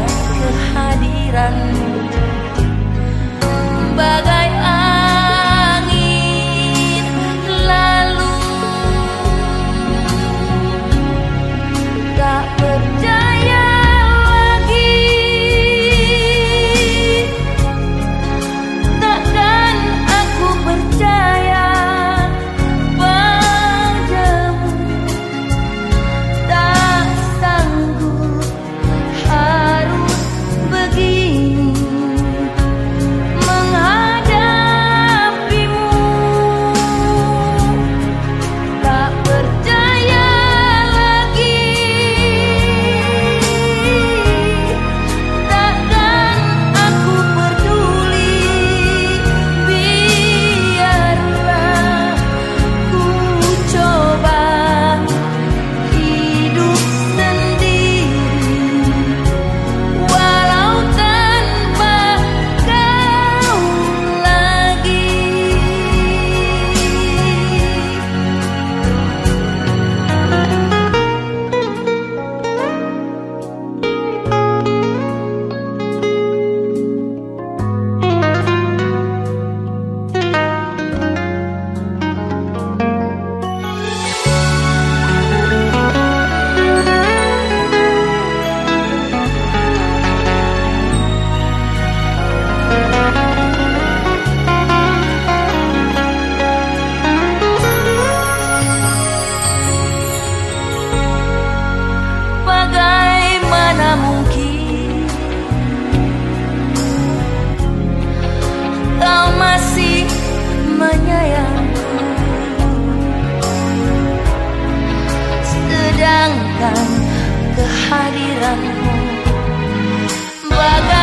kehadiranmu bagai dengan kehadiranmu. Bagai